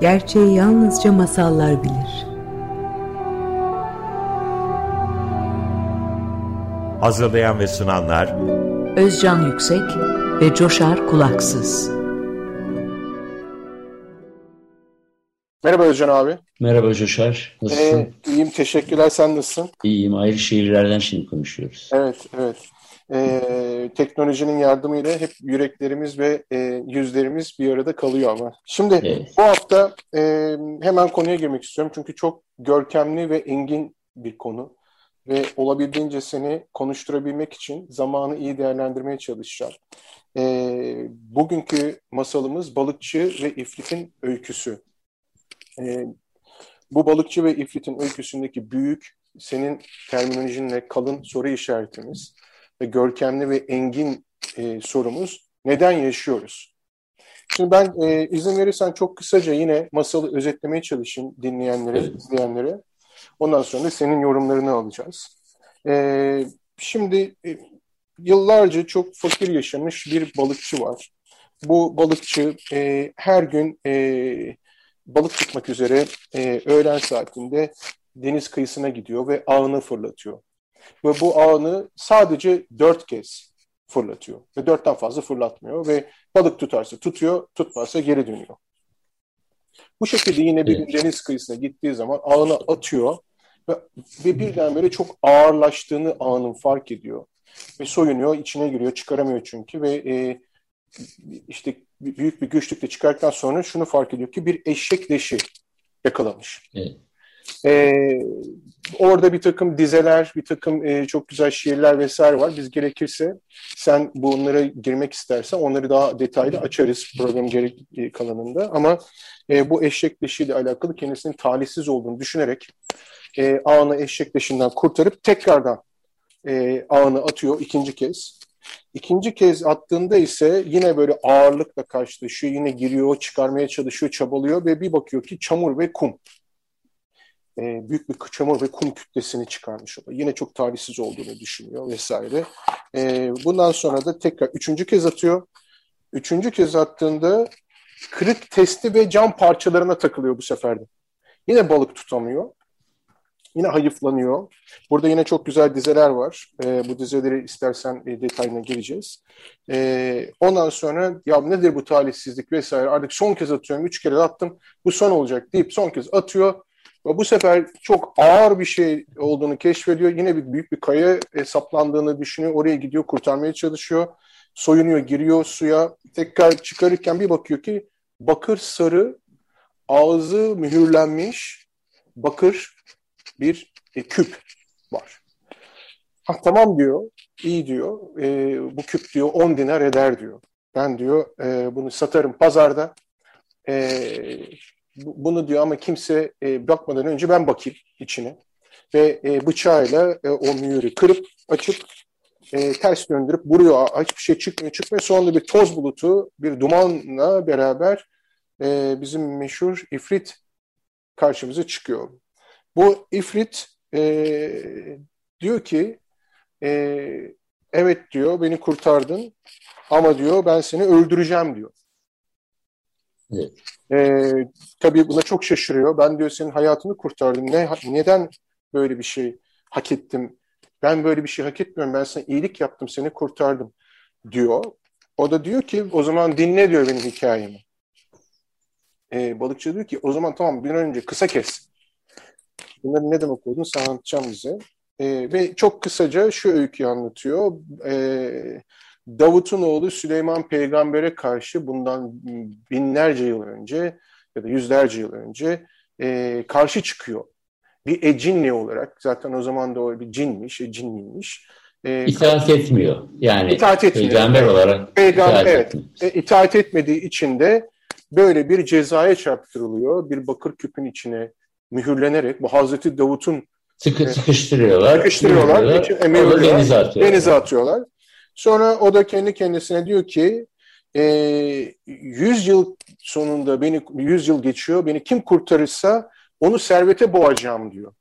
Gerçeği yalnızca masallar bilir. Hazırlayan ve sunanlar Özcan Yüksek ve Coşar Kulaksız. Merhaba Özcan abi. Merhaba Coşar. Nasılsın? Ee, iyiyim teşekkürler sen nasılsın? İyiyim. Ayrı şehirlerden şimdi konuşuyoruz. Evet evet. Ee, teknolojinin yardımıyla hep yüreklerimiz ve e, yüzlerimiz bir arada kalıyor ama. Şimdi Evet. bu hafta e, hemen konuya girmek istiyorum çünkü çok görkemli ve engin bir konu ve olabildiğince seni konuşturabilmek için zamanı iyi değerlendirmeye çalışacağım. Ee, bugünkü masalımız Balıkçı ve İfrit'in öyküsü. Ee, bu Balıkçı ve İfrit'in öyküsündeki büyük, senin terminolojinle kalın soru işaretimiz ve görkemli ve engin e, sorumuz neden yaşıyoruz? Şimdi ben e, izin verirsen çok kısaca yine masalı özetlemeye çalışayım dinleyenlere, izleyenlere. Ondan sonra da senin yorumlarını alacağız. E, şimdi e, yıllarca çok fakir yaşamış bir balıkçı var. Bu balıkçı e, her gün e, balık tutmak üzere e, öğlen saatinde deniz kıyısına gidiyor ve ağını fırlatıyor. Ve bu ağını sadece dört kez fırlatıyor. Ve dörtten fazla fırlatmıyor ve balık tutarsa tutuyor, tutmazsa geri dönüyor. Bu şekilde yine bir Evet. deniz kıyısına gittiği zaman ağını atıyor ve, ve birdenbire çok ağırlaştığını ağının fark ediyor. Ve soyunuyor, içine giriyor, çıkaramıyor çünkü ve e, işte büyük bir güçlükle çıkarttıktan sonra şunu fark ediyor ki bir eşek leşi yakalamış. Evet. Ee, orada bir takım dizeler, bir takım e, çok güzel şiirler vesaire var. Biz gerekirse sen bunlara girmek istersen onları daha detaylı açarız program gerek e, kalanında. Ama e, bu eşek leşiyle alakalı kendisinin talihsiz olduğunu düşünerek e, ağını eşek leşinden kurtarıp tekrardan e, ağını atıyor ikinci kez. İkinci kez attığında ise yine böyle ağırlıkla karşılaşıyor. Yine giriyor, çıkarmaya çalışıyor, çabalıyor ve bir bakıyor ki çamur ve kum. Ee, büyük bir çamur ve kum kütlesini çıkarmış oluyor. Yine çok talihsiz olduğunu düşünüyor vesaire. Ee, bundan sonra da tekrar üçüncü kez atıyor. Üçüncü kez attığında kırık testi ve cam parçalarına takılıyor bu sefer de. Yine balık tutamıyor. Yine hayıflanıyor. Burada yine çok güzel dizeler var. Ee, bu dizeleri istersen e, detayına geleceğiz. Ee, ondan sonra ya nedir bu talihsizlik vesaire artık son kez atıyorum. Üç kere attım. Bu son olacak deyip son kez atıyor. Ve bu sefer çok ağır bir şey olduğunu keşfediyor. Yine bir büyük bir kaya saplandığını düşünüyor. Oraya gidiyor, kurtarmaya çalışıyor. Soyunuyor, giriyor suya. Tekrar çıkarırken bir bakıyor ki bakır sarı, ağzı mühürlenmiş bakır bir e, küp var. Ha, tamam diyor, iyi diyor. E, bu küp diyor 10 dinar eder diyor. Ben diyor e, bunu satarım pazarda. E, bunu diyor ama kimse e, bakmadan önce ben bakayım içine. Ve e, bıçağıyla e, o mühürü kırıp açıp e, ters döndürüp vuruyor. Hiçbir şey çıkmıyor çıkmıyor. Sonunda bir toz bulutu bir dumanla beraber e, bizim meşhur ifrit karşımıza çıkıyor. Bu ifrit e, diyor ki e, evet diyor beni kurtardın ama diyor ben seni öldüreceğim diyor. Evet. E, tabii buna çok şaşırıyor. Ben diyor senin hayatını kurtardım. Ne, neden böyle bir şey hak ettim? Ben böyle bir şey hak etmiyorum. Ben sana iyilik yaptım, seni kurtardım diyor. O da diyor ki o zaman dinle diyor benim hikayemi. E, balıkçı diyor ki o zaman tamam bir önce kısa kes. Bunların ne demek olduğunu sana anlatacağım bize. E, ve çok kısaca şu öyküyü anlatıyor. E, Davut'un oğlu Süleyman peygambere karşı bundan binlerce yıl önce ya da yüzlerce yıl önce e, karşı çıkıyor. Bir ecinli olarak zaten o zaman da o bir cinmiş, ecinliymiş. E, İtaat etmiyor. Yani İtaat etmiyor. peygamber olarak Peygamber, itaat evet. etmiyor. e, itaat etmediği için de böyle bir cezaya çarptırılıyor. Bir bakır küpün içine mühürlenerek bu Hazreti Davut'un Sıkı, sıkıştırıyorlar. Sıkıştırıyorlar, emiriyorlar, denize atıyorlar. denize atıyorlar. Sonra o da kendi kendisine diyor ki e, 100 yıl sonunda beni 100 yıl geçiyor. Beni kim kurtarırsa onu servete boğacağım diyor.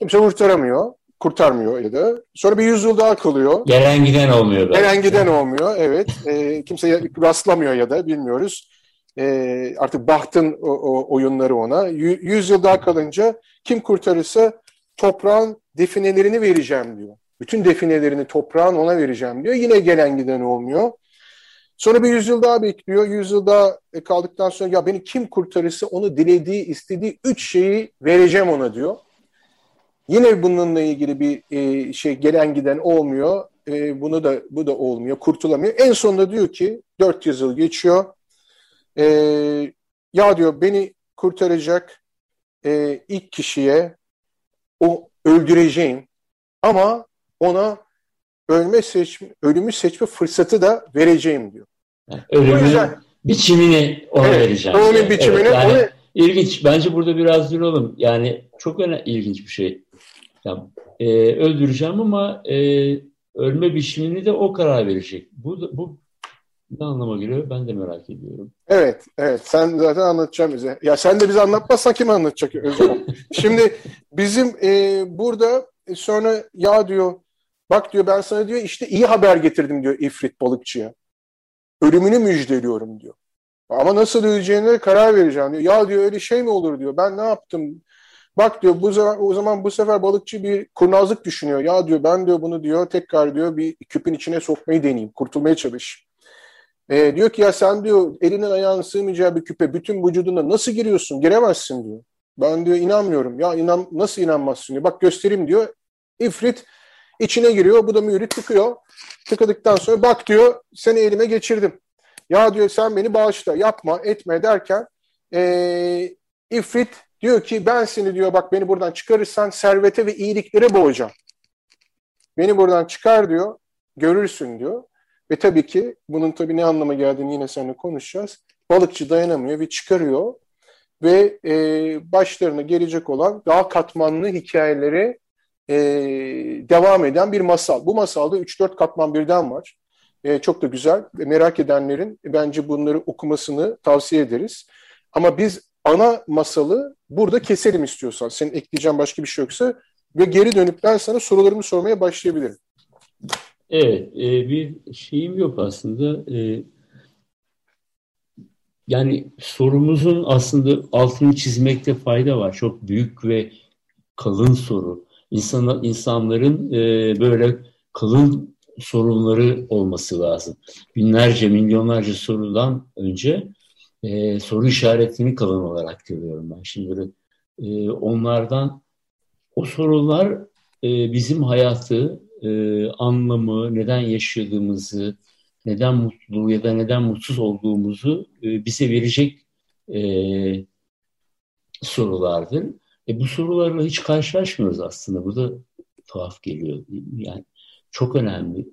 Kimse kurtaramıyor. Kurtarmıyor ya da. Sonra bir 100 yıl daha kalıyor. Gelen giden olmuyor. belki. Gelen giden olmuyor. Evet. E, kimse rastlamıyor ya da bilmiyoruz. E, artık bahtın o, o oyunları ona. Y- yüz yıl daha kalınca kim kurtarırsa toprağın definelerini vereceğim diyor. Bütün definelerini toprağın ona vereceğim diyor. Yine gelen giden olmuyor. Sonra bir yüzyıl daha bekliyor. Yüzyıl daha kaldıktan sonra ya beni kim kurtarırsa onu dilediği, istediği üç şeyi vereceğim ona diyor. Yine bununla ilgili bir e, şey gelen giden olmuyor. E, bunu da bu da olmuyor, kurtulamıyor. En sonunda diyor ki 400 yıl geçiyor. E, ya diyor beni kurtaracak e, ilk kişiye o öldüreceğim ama ona ölme seçme, ölümü seçme fırsatı da vereceğim diyor. Yani ölümün yüzden, biçimini ona evet, vereceğim. Ölümün yani. biçimini evet, yani, onu... ilginç. Bence burada biraz duralım. Yani çok önemli, ilginç bir şey. Yani, e, öldüreceğim ama e, ölme biçimini de o karar verecek. Bu, bu ne anlama geliyor ben de merak ediyorum. Evet, evet. Sen zaten anlatacaksın bize. Ya sen de bize anlatmazsan kim anlatacak Özcan? Şimdi bizim e, burada sonra ya diyor bak diyor ben sana diyor işte iyi haber getirdim diyor ifrit balıkçıya. Ölümünü müjdeliyorum diyor. Ama nasıl öleceğine karar vereceğim diyor. Ya diyor öyle şey mi olur diyor. Ben ne yaptım? Bak diyor bu zaman, o zaman bu sefer balıkçı bir kurnazlık düşünüyor. Ya diyor ben diyor bunu diyor tekrar diyor bir küpün içine sokmayı deneyeyim. Kurtulmaya çalış. E, diyor ki ya sen diyor elinin ayağının sığmayacağı bir küpe bütün vücuduna nasıl giriyorsun? Giremezsin diyor. Ben diyor inanmıyorum. Ya inan nasıl inanmazsın diyor. Bak göstereyim diyor. İfrit içine giriyor. Bu da mühürü tıkıyor. Tıkadıktan sonra bak diyor seni elime geçirdim. Ya diyor sen beni bağışla yapma etme derken e, İfrit diyor ki ben seni diyor bak beni buradan çıkarırsan servete ve iyiliklere boğacağım. Beni buradan çıkar diyor görürsün diyor. Ve tabii ki bunun tabii ne anlama geldiğini yine seninle konuşacağız. Balıkçı dayanamıyor ve çıkarıyor ve e, başlarına gelecek olan daha katmanlı hikayeleri e, devam eden bir masal. Bu masalda 3-4 katman birden var. E, çok da güzel. Merak edenlerin bence bunları okumasını tavsiye ederiz. Ama biz ana masalı burada keselim istiyorsan. Senin ekleyeceğin başka bir şey yoksa ve geri dönüp ben sana sorularımı sormaya başlayabilirim. Evet, e, bir şeyim yok aslında. E, yani sorumuzun aslında altını çizmekte fayda var. Çok büyük ve kalın soru. İnsan, insanların e, böyle kalın sorunları olması lazım. Binlerce, milyonlarca sorudan önce e, soru işaretini kalın olarak görüyorum ben. Şimdi böyle e, onlardan o sorular e, bizim hayatı, e, anlamı, neden yaşadığımızı, neden mutlu ya da neden mutsuz olduğumuzu e, bize verecek e, sorulardır. E, bu sorularla hiç karşılaşmıyoruz aslında. Bu da tuhaf geliyor. Yani çok önemli.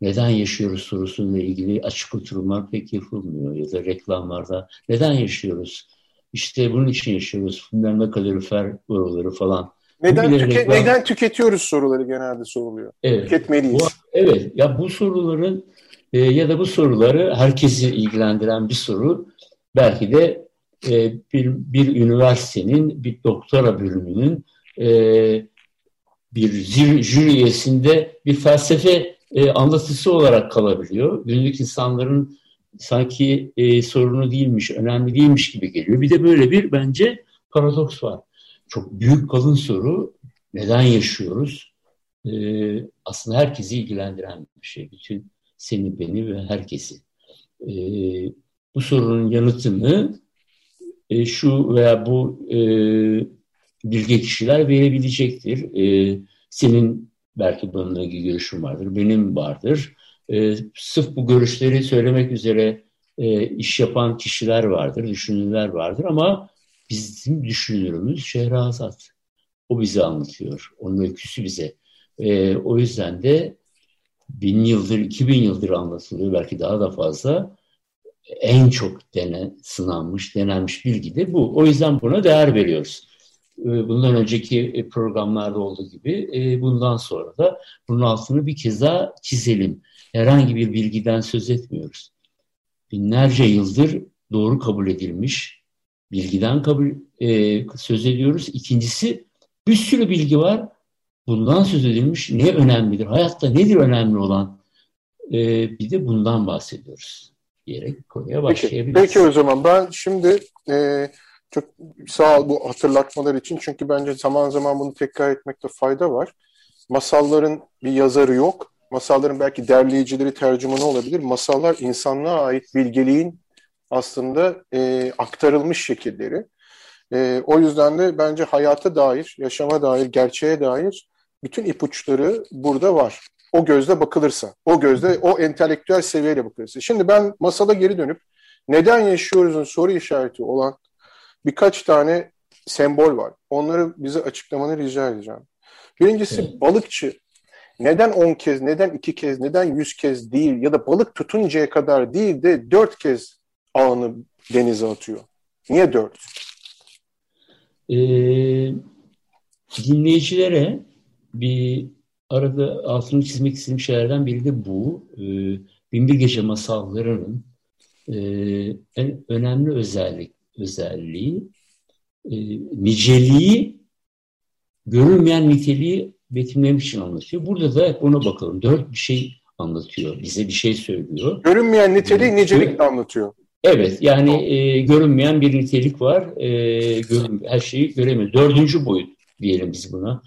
Neden yaşıyoruz sorusuyla ilgili açık oturumlar pek yapılmıyor. Ya da reklamlarda neden yaşıyoruz? İşte bunun için yaşıyoruz. Bilmem ne kalorifer boruları falan. Neden, tüke, reklam... neden tüketiyoruz soruları genelde soruluyor. Evet. Tüketmeliyiz. Bu, evet. Ya bu soruların e, ya da bu soruları herkesi ilgilendiren bir soru belki de e, bir, bir üniversitenin, bir doktora bölümünün e, bir jüri bir felsefe e, anlatısı olarak kalabiliyor. Günlük insanların sanki e, sorunu değilmiş, önemli değilmiş gibi geliyor. Bir de böyle bir bence paradoks var. Çok büyük kalın soru. Neden yaşıyoruz? E, aslında herkesi ilgilendiren bir şey. Bütün seni, beni ve herkesi. E, bu sorunun yanıtını e, şu veya bu e, bilge kişiler verebilecektir. E, senin belki bununla ilgili görüşün vardır, benim vardır. E, sırf bu görüşleri söylemek üzere e, iş yapan kişiler vardır, düşünürler vardır ama bizim düşünürümüz Şehrazat. O bize anlatıyor, onun öyküsü bize. E, o yüzden de bin yıldır, iki bin yıldır anlatılıyor, belki daha da fazla. En çok dene, sınanmış, denenmiş bilgi de bu. O yüzden buna değer veriyoruz. E, bundan önceki e, programlarda olduğu gibi e, bundan sonra da bunun altını bir kez daha çizelim. Herhangi bir bilgiden söz etmiyoruz. Binlerce yıldır doğru kabul edilmiş bilgiden kabul e, söz ediyoruz. İkincisi bir sürü bilgi var. Bundan söz edilmiş ne önemlidir? Hayatta nedir önemli olan? E, bir de bundan bahsediyoruz. Diyerek konuya başlayabiliriz. Peki, peki o zaman ben şimdi e, çok sağ ol bu hatırlatmalar için çünkü bence zaman zaman bunu tekrar etmekte fayda var. Masalların bir yazarı yok. Masalların belki derleyicileri, tercümanı olabilir. Masallar insanlığa ait bilgeliğin aslında e, aktarılmış şekilleri. E, o yüzden de bence hayata dair, yaşama dair, gerçeğe dair bütün ipuçları burada var. O gözle bakılırsa, o gözle, o entelektüel seviyeyle bakılırsa. Şimdi ben masala geri dönüp neden yaşıyoruzun soru işareti olan birkaç tane sembol var. Onları bize açıklamanı rica edeceğim. Birincisi balıkçı neden 10 kez, neden 2 kez, neden 100 kez değil ya da balık tutuncaya kadar değil de 4 kez ağını denize atıyor. Niye 4? Ee, dinleyicilere bir arada altını çizmek istediğim şeylerden biri de bu. Ee, Binbir Gece masallarının e, en önemli özellik özelliği e, niceliği görülmeyen niteliği betimlemek için anlatıyor. Burada da hep ona bakalım. Dört bir şey anlatıyor. Bize bir şey söylüyor. Görünmeyen niteliği nicelik anlatıyor. Evet yani e, görünmeyen bir nitelik var. E, görün, her şeyi göremiyor. Dördüncü boyut diyelim biz buna.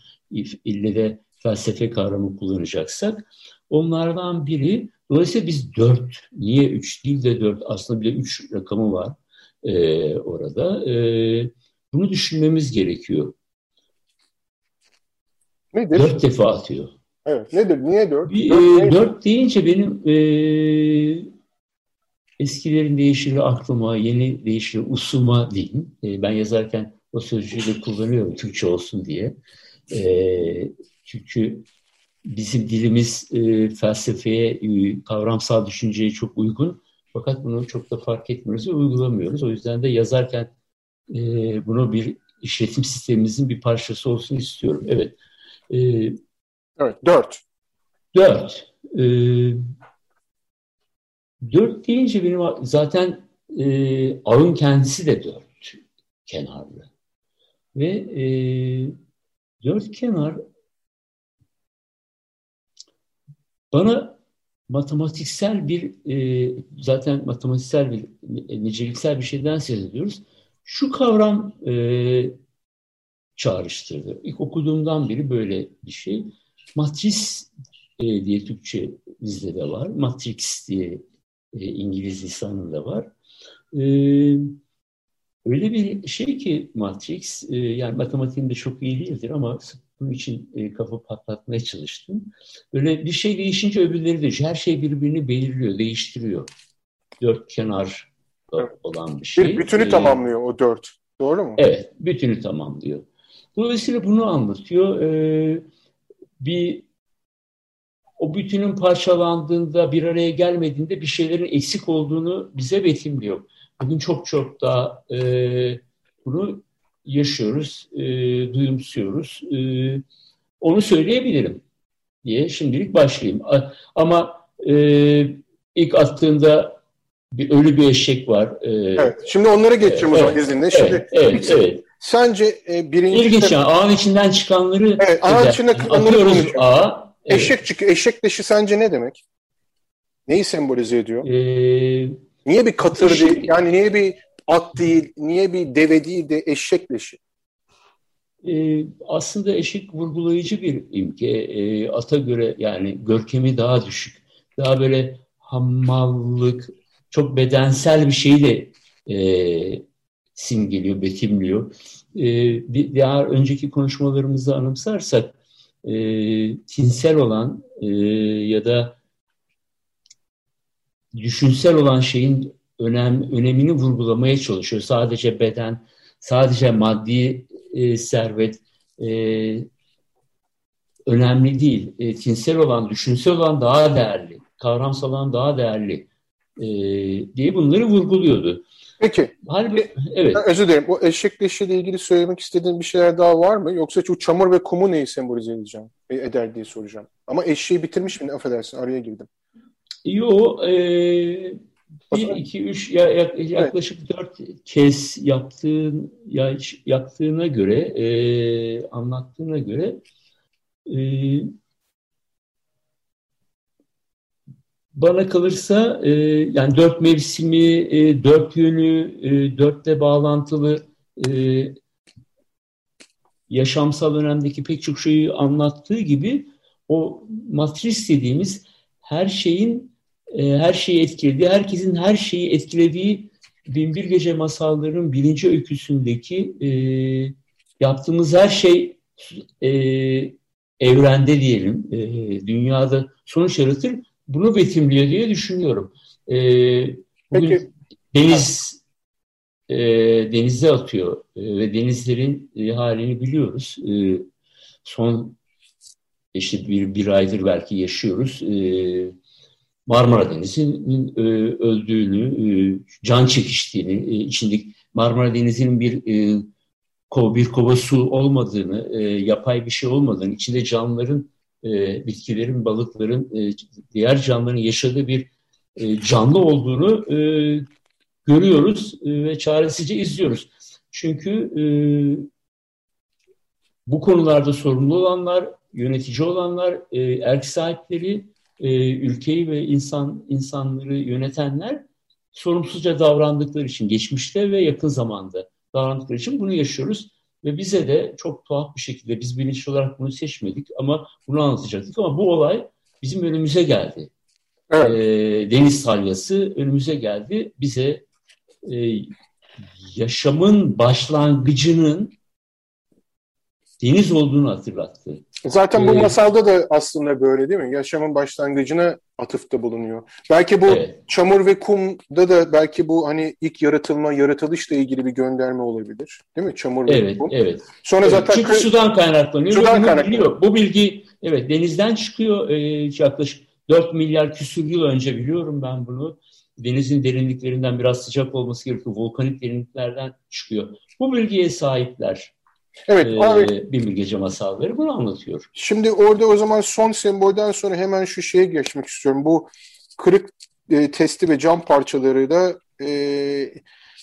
İlle de felsefe kavramı kullanacaksak. Onlardan biri dolayısıyla biz dört. Niye üç değil de dört? Aslında bir de üç rakamı var e, orada. E, bunu düşünmemiz gerekiyor. Nedir? Dört defa atıyor. Evet. Nedir? Niye dört? Bir, dört, e, dört deyince benim e, eskilerin değişiri aklıma, yeni değişiri usuma diyeyim. E, ben yazarken o sözcüğü de kullanıyorum Türkçe olsun diye. E, çünkü bizim dilimiz e, felsefeye, e, kavramsal düşünceye çok uygun. Fakat bunu çok da fark etmiyoruz ve uygulamıyoruz. O yüzden de yazarken e, bunu bir işletim sistemimizin bir parçası olsun istiyorum. Evet. E, evet, dört. Dört. E, dört deyince benim zaten e, ağın kendisi de dört kenarlı. Ve e, dört kenar bana matematiksel bir e, zaten matematiksel bir e, niceliksel bir şeyden söz ediyoruz. Şu kavram e, çağrıştırdı. İlk okuduğumdan beri böyle bir şey. Matris e, diye Türkçe bizde de var. Matrix diye e, İngiliz lisanında var. E, öyle bir şey ki Matrix, e, yani matematiğinde çok iyi değildir ama bunun için e, kafa patlatmaya çalıştım. Böyle bir şey değişince öbürleri de her şey birbirini belirliyor, değiştiriyor. Dört kenar olan bir şey. Bir bütünü ee, tamamlıyor o dört. Doğru mu? Evet, bütünü tamamlıyor. Dolayısıyla bunu anlatıyor. Ee, bir o bütünün parçalandığında, bir araya gelmediğinde bir şeylerin eksik olduğunu bize betimliyor. Bugün çok çok daha e, bunu yaşıyoruz, e, duyumsuyoruz. E, onu söyleyebilirim diye şimdilik başlayayım. Ama e, ilk attığında bir ölü bir eşek var. E, evet, şimdi onlara geçeceğim o zaman izninle. Şimdi, evet, evet, evet. Sence e, birinci... İlginç yani ağın içinden çıkanları... Evet, ağın içinden atıyoruz ağa. Evet. Eşek çıkıyor. Eşek dışı sence ne demek? Neyi sembolize ediyor? Ee, niye bir katır eşek, değil? Yani niye bir at değil, niye bir deve değil de eşek leşi? Ee, aslında eşek vurgulayıcı bir imke. Ee, ata göre yani görkemi daha düşük. Daha böyle hamallık, çok bedensel bir şeyi de e, simgeliyor, betimliyor. E, diğer önceki konuşmalarımızı anımsarsak e, tinsel olan e, ya da düşünsel olan şeyin önem, önemini vurgulamaya çalışıyor. Sadece beden, sadece maddi e, servet e, önemli değil. E, tinsel olan, düşünsel olan daha değerli, kavramsal olan daha değerli e, diye bunları vurguluyordu. Peki. Halbuki, evet. Özür dilerim. O eşek ile ilgili söylemek istediğin bir şeyler daha var mı? Yoksa şu çamur ve kumu neyi sembolize edeceğim, e, eder diye soracağım. Ama eşeği bitirmiş mi? Affedersin araya girdim. Yo, e, bir, iki, üç, ya, yaklaşık evet. dört kez yaptığın, ya, yaptığına göre, e, anlattığına göre e, bana kalırsa e, yani dört mevsimi, e, dört yönü, e, dörtle bağlantılı e, yaşamsal önemdeki pek çok şeyi anlattığı gibi o matris dediğimiz her şeyin her şeyi etkilediği, herkesin her şeyi etkilediği Binbir Gece Masalları'nın birinci öyküsündeki e, yaptığımız her şey e, evrende diyelim, e, dünyada sonuç yaratır. Bunu betimliyor diye düşünüyorum. E, bugün Peki. deniz e, denize atıyor e, ve denizlerin e, halini biliyoruz. E, son işte bir, bir aydır belki yaşıyoruz. E, Marmara Denizi'nin e, öldüğünü, e, can çekiştiğini, e, içindeki Marmara Denizi'nin bir e, bir kova su olmadığını, yapay bir şey olmadığını, içinde canlıların, bitkilerin, balıkların, diğer canlıların yaşadığı bir canlı olduğunu görüyoruz ve çaresizce izliyoruz. Çünkü bu konularda sorumlu olanlar, yönetici olanlar, e, erk sahipleri, e, ülkeyi ve insan insanları yönetenler sorumsuzca davrandıkları için geçmişte ve yakın zamanda davrandıkları için bunu yaşıyoruz. Ve bize de çok tuhaf bir şekilde biz bilinçli olarak bunu seçmedik ama bunu anlatacaktık ama bu olay bizim önümüze geldi. Evet. E, deniz salyası önümüze geldi. Bize e, yaşamın başlangıcının deniz olduğunu hatırlattı. Zaten bu ee, masalda da aslında böyle değil mi? Yaşamın başlangıcına atıfta bulunuyor. Belki bu evet. çamur ve kumda da belki bu hani ilk yaratılma, yaratılışla ilgili bir gönderme olabilir. Değil mi? Çamur evet, ve kum. Evet. Sonra evet. zaten çünkü sudan kaynaklanıyor. Sudan kaynaklanıyor. Bu bilgi evet denizden çıkıyor. Ee, yaklaşık 4 milyar küsur yıl önce biliyorum ben bunu. Denizin derinliklerinden biraz sıcak olması gerekiyor. Volkanik derinliklerden çıkıyor. Bu bilgiye sahipler. Evet. Ee, abi, bir gece masalları bunu anlatıyor. Şimdi orada o zaman son sembolden sonra hemen şu şeye geçmek istiyorum. Bu kırık e, testi ve cam parçaları da e,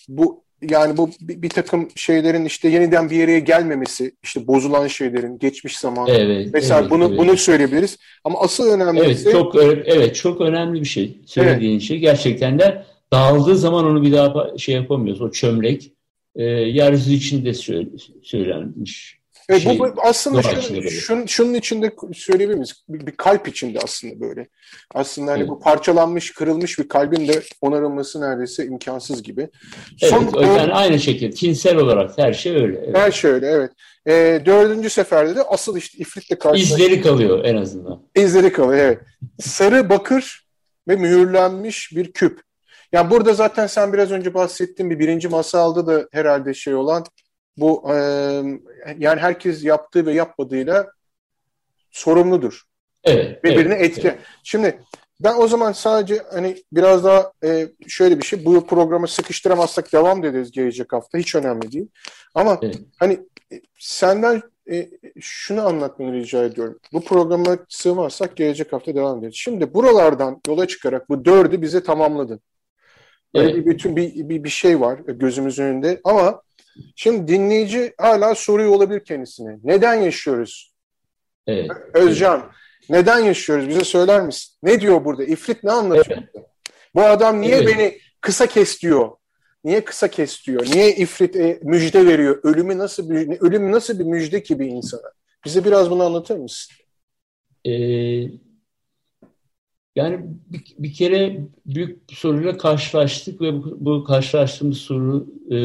bu yani bu bir, bir takım şeylerin işte yeniden bir yere gelmemesi, işte bozulan şeylerin geçmiş zaman. Evet. Mesela evet, bunu evet. bunu söyleyebiliriz. Ama asıl önemlisi Evet, çok evet çok önemli bir şey. Söylediğin evet. şey gerçekten de dağıldığı zaman onu bir daha şey yapamıyoruz. O çömlek e, yeryüzü içinde söylenmiş. Evet, şey, bu aslında şunun, şun, şunun içinde söyleyebilir miyiz? Bir, bir kalp içinde aslında böyle. Aslında hani evet. bu parçalanmış, kırılmış bir kalbin de onarılması neredeyse imkansız gibi. Son, evet, yani aynı şekilde tinsel olarak her şey öyle. Evet. Her şey öyle, evet. E, dördüncü seferde de asıl işte ifritle karşılaştık. İzleri kalıyor en azından. İzleri kalıyor, evet. Sarı bakır ve mühürlenmiş bir küp. Yani burada zaten sen biraz önce bahsettiğin bir birinci masalda da herhalde şey olan bu e, yani herkes yaptığı ve yapmadığıyla sorumludur. Evet. Birbirine evet, etki. Evet. Şimdi ben o zaman sadece hani biraz daha e, şöyle bir şey bu programı sıkıştıramazsak devam ederiz gelecek hafta hiç önemli değil. Ama evet. hani e, senden e, şunu anlatmanı rica ediyorum. Bu programa sığmazsak gelecek hafta devam ederiz. Şimdi buralardan yola çıkarak bu dördü bize tamamladın. Böyle evet. bir bütün bir, bir, bir şey var gözümüzün önünde ama şimdi dinleyici hala soruyor olabilir kendisine. Neden yaşıyoruz? Evet. Özcan, evet. neden yaşıyoruz? Bize söyler misin? Ne diyor burada? İfrit ne anlatıyor? Evet. Bu adam niye evet. beni kısa kes diyor? Niye kısa kes diyor? Niye ifrit e, müjde veriyor? Ölümü nasıl bir ölüm nasıl bir müjde ki bir insana? Bize biraz bunu anlatır mısın? Ee, yani bir, bir kere büyük bir soruyla karşılaştık ve bu, bu karşılaştığımız soru e,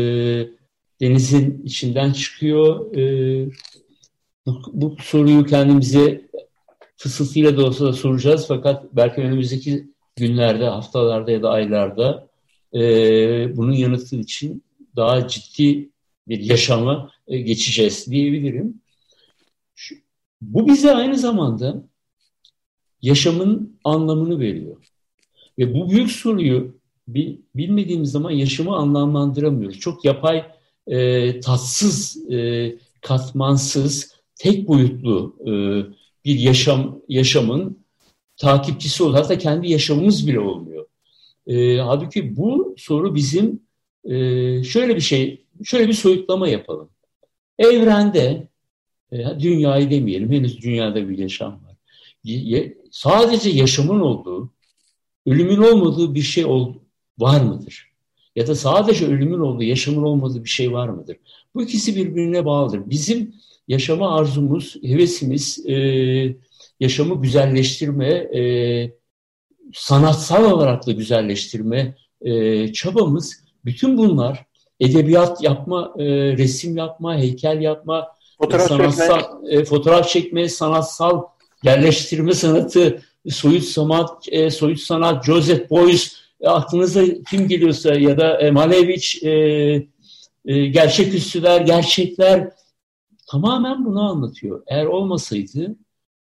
denizin içinden çıkıyor. E, bu, bu soruyu kendimize fısıltıyla da olsa da soracağız fakat belki önümüzdeki günlerde, haftalarda ya da aylarda e, bunun yanıtı için daha ciddi bir yaşama e, geçeceğiz diyebilirim. Şu, bu bize aynı zamanda yaşamın anlamını veriyor. Ve bu büyük soruyu bilmediğimiz zaman yaşamı anlamlandıramıyoruz. Çok yapay, e, tatsız, e, katmansız, tek boyutlu e, bir yaşam yaşamın takipçisi oluyor. Hatta kendi yaşamımız bile olmuyor. E, halbuki bu soru bizim e, şöyle bir şey, şöyle bir soyutlama yapalım. Evrende, e, dünyayı demeyelim, henüz dünyada bir yaşam var sadece yaşamın olduğu ölümün olmadığı bir şey ol, var mıdır? Ya da sadece ölümün olduğu, yaşamın olmadığı bir şey var mıdır? Bu ikisi birbirine bağlıdır. Bizim yaşama arzumuz, hevesimiz, e, yaşamı güzelleştirme, e, sanatsal olarak da güzelleştirme e, çabamız, bütün bunlar edebiyat yapma, e, resim yapma, heykel yapma, fotoğraf sanatsal, çekme. E, fotoğraf çekme, sanatsal yerleştirme sanatı, soyut sanat, e, soyut sanat, Joseph Beuys, e, aklınıza kim geliyorsa ya da e, Malevich, e, e, gerçeküstüler, gerçekler tamamen bunu anlatıyor. Eğer olmasaydı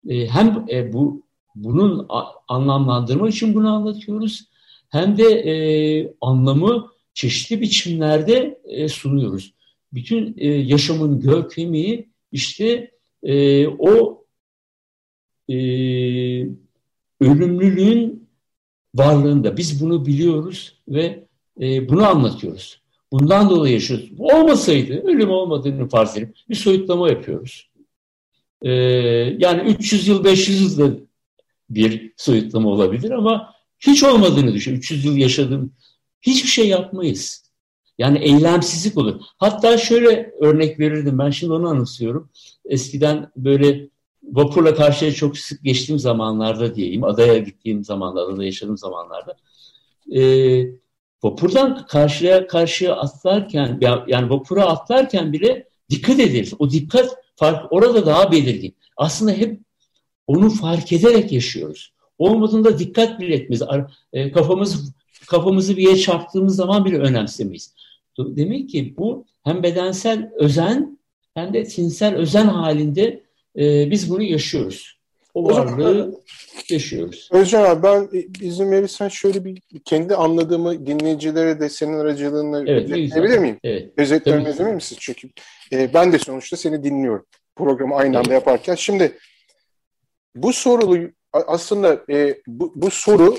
e, hem e, bu bunun anlamlandırma için bunu anlatıyoruz hem de e, anlamı çeşitli biçimlerde e, sunuyoruz. Bütün e, yaşamın görkemi işte e, o e, ölümlülüğün varlığında. Biz bunu biliyoruz ve e, bunu anlatıyoruz. Bundan dolayı yaşıyoruz. Olmasaydı, ölüm olmadığını farz edip bir soyutlama yapıyoruz. E, yani 300 yıl, 500 yılda bir soyutlama olabilir ama hiç olmadığını düşün. 300 yıl yaşadım. Hiçbir şey yapmayız. Yani eylemsizlik olur. Hatta şöyle örnek verirdim. Ben şimdi onu anımsıyorum. Eskiden böyle vapurla karşıya çok sık geçtiğim zamanlarda diyeyim. Adaya gittiğim zamanlarda, adada yaşadığım zamanlarda. E, vapurdan karşıya karşıya atlarken, yani vapura atlarken bile dikkat ederiz. O dikkat fark orada daha belirgin. Aslında hep onu fark ederek yaşıyoruz. Olmadığında dikkat bile etmeyiz. E, kafamız kafamızı bir yere çarptığımız zaman bile önemsemeyiz. Demek ki bu hem bedensel özen hem de tinsel özen halinde e, biz bunu yaşıyoruz. O varlığı yaşıyoruz. Özcan abi ben izin verirsen şöyle bir kendi anladığımı dinleyicilere de senin aracılığınla evet, özetleyebilir miyim? Evet. Özetlemez emin misin? Çünkü e, ben de sonuçta seni dinliyorum programı aynı anda yaparken. Şimdi bu sorulu aslında e, bu, bu soru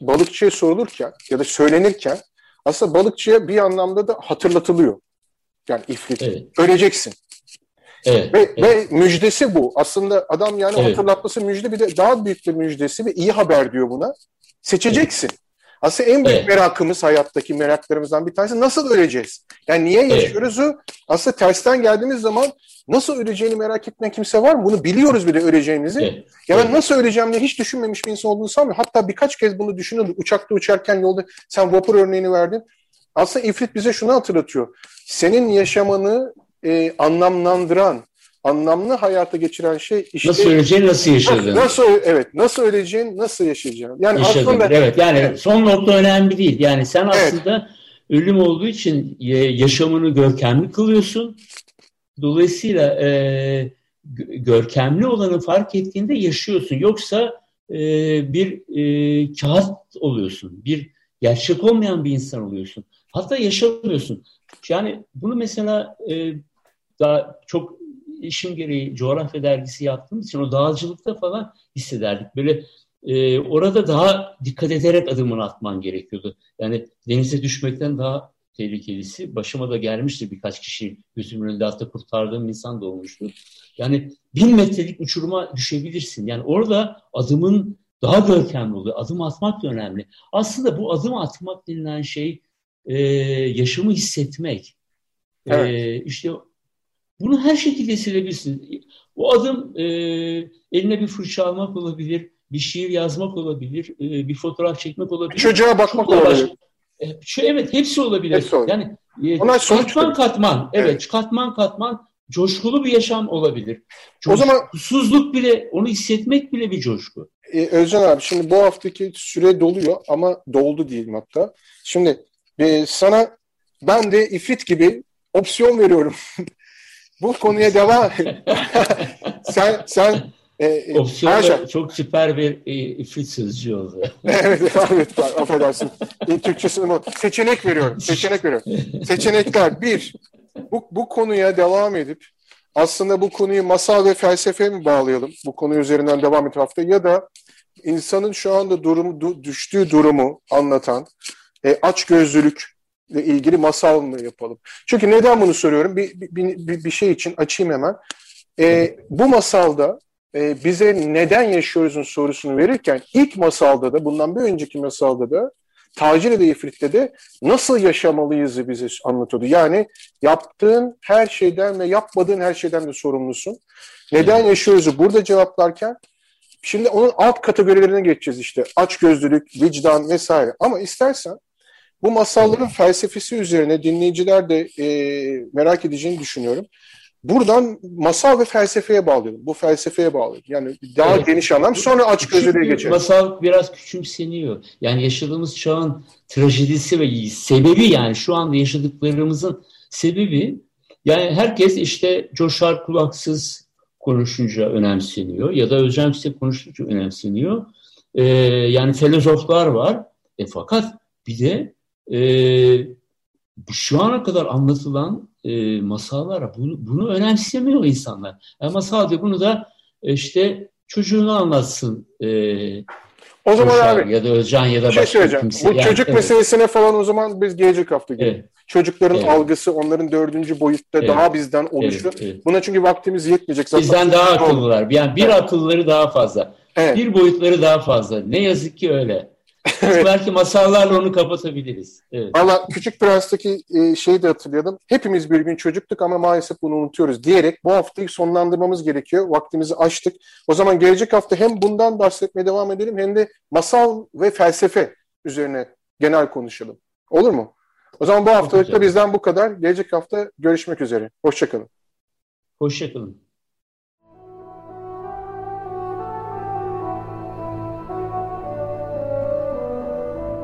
balıkçıya sorulurken ya da söylenirken aslında balıkçıya bir anlamda da hatırlatılıyor. Yani ifrit. Evet. Öleceksin. Evet, ve, evet. ve müjdesi bu. Aslında adam yani evet. hatırlatması müjde bir de daha büyük bir müjdesi ve iyi haber diyor buna. Seçeceksin. Evet. Aslında en büyük evet. merakımız hayattaki meraklarımızdan bir tanesi nasıl öleceğiz? Yani niye yaşıyoruz? Evet. Aslında tersten geldiğimiz zaman nasıl öleceğini merak etmeyen kimse var mı? Bunu biliyoruz bile öleceğimizi. Evet. Ya ben evet. nasıl öleceğim diye hiç düşünmemiş bir insan olduğunu sanmıyorum. Hatta birkaç kez bunu düşünürdüm. Uçakta uçarken yolda sen vapur örneğini verdin. Aslında ifrit bize şunu hatırlatıyor. Senin yaşamanı e, anlamlandıran, anlamlı hayata geçiren şey işte nasıl öleceğin nasıl yaşadığın. Nasıl evet nasıl öleceğin nasıl yaşayacağın. Yani Yaşadın, aslında evet yani evet. son nokta önemli değil. Yani sen evet. aslında ölüm olduğu için yaşamını görkemli kılıyorsun. Dolayısıyla e, görkemli olanı fark ettiğinde yaşıyorsun. Yoksa e, bir e, kağıt oluyorsun. Bir gerçek olmayan bir insan oluyorsun. Hatta yaşamıyorsun. Yani bunu mesela e, daha çok işim gereği coğrafya dergisi yaptığımız için o dağcılıkta falan hissederdik. Böyle e, orada daha dikkat ederek adımını atman gerekiyordu. Yani denize düşmekten daha tehlikelisi. Başıma da gelmişti birkaç kişi gözümün önünde hatta kurtardığım insan da olmuştu. Yani bin metrelik uçuruma düşebilirsin. Yani orada adımın daha görkemli oluyor. Adım atmak da önemli. Aslında bu adım atmak denilen şey e, yaşamı hissetmek. E, evet. E, işte bunu her şekilde silebilirsin. O adım e, eline bir fırça almak olabilir, bir şiir yazmak olabilir, e, bir fotoğraf çekmek olabilir. Çocuğa bakmak olabilir. E, şu, evet hepsi olabilir. Hepsi olabilir. Yani e, Onlar katman katman, evet, evet katman katman coşkulu bir yaşam olabilir. Coşkusuzluk o zaman susuzluk bile, onu hissetmek bile bir coşku. E, Özcan abi şimdi bu haftaki süre doluyor ama doldu diyelim hatta. Şimdi e, sana ben de ifrit gibi opsiyon veriyorum. bu konuya devam sen sen e, e Opsiyon çok süper bir e, ifrit sözcüğü oldu. evet, evet, affedersin. E, Türkçesi bu. Seçenek veriyorum, seçenek veriyorum. Seçenekler. Bir, bu, bu konuya devam edip aslında bu konuyu masal ve felsefe mi bağlayalım? Bu konu üzerinden devam et hafta ya da insanın şu anda durumu, düştüğü durumu anlatan e, aç gözlülük ile ilgili masal mı yapalım? Çünkü neden bunu soruyorum? Bir, bir, bir, bir şey için açayım hemen. E, bu masalda e, bize neden yaşıyoruzun sorusunu verirken ilk masalda da bundan bir önceki masalda da Tacir-i İfrit'te de nasıl yaşamalıyızı bize anlatıyordu. Yani yaptığın her şeyden ve yapmadığın her şeyden de sorumlusun. Neden yaşıyoruzu burada cevaplarken şimdi onun alt kategorilerine geçeceğiz işte. Açgözlülük, vicdan vesaire. Ama istersen bu masalların felsefesi üzerine dinleyiciler de e, merak edeceğini düşünüyorum. Buradan masal ve felsefeye bağlayalım. Bu felsefeye bağlayalım. Yani daha evet. geniş anlam. Sonra aç gözlüğe geçelim. Masal biraz küçümseniyor. Yani yaşadığımız çağın trajedisi ve sebebi yani şu anda yaşadıklarımızın sebebi yani herkes işte coşar kulaksız konuşunca önemseniyor ya da Yüksek konuşunca önemseniyor. Ee, yani filozoflar var. E, fakat bir de e, şu ana kadar anlatılan e, masallara bunu, bunu önemsemiyor insanlar. Ama sadece bunu da e, işte çocuğunu anlatsın. E, o zaman abi ya da Özcan ya da şey başka kimse. Bu yani, çocuk evet. meselesine falan o zaman biz gelecek hafta gibi. Evet. Çocukların evet. algısı onların dördüncü boyutta evet. daha bizden oluşu. Evet. Evet. Buna çünkü vaktimiz yetmeyecek. Zaten bizden daha akıllılar. Yani bir evet. akılları daha fazla. Evet. Bir boyutları daha fazla. Ne yazık ki öyle evet. Belki masallarla onu kapatabiliriz. Evet. Valla Küçük Prens'teki e, şeyi de hatırlayalım. Hepimiz bir gün çocuktuk ama maalesef bunu unutuyoruz diyerek bu haftayı sonlandırmamız gerekiyor. Vaktimizi açtık. O zaman gelecek hafta hem bundan bahsetmeye devam edelim hem de masal ve felsefe üzerine genel konuşalım. Olur mu? O zaman bu haftalıkta bizden bu kadar. Gelecek hafta görüşmek üzere. Hoşçakalın. Hoşçakalın.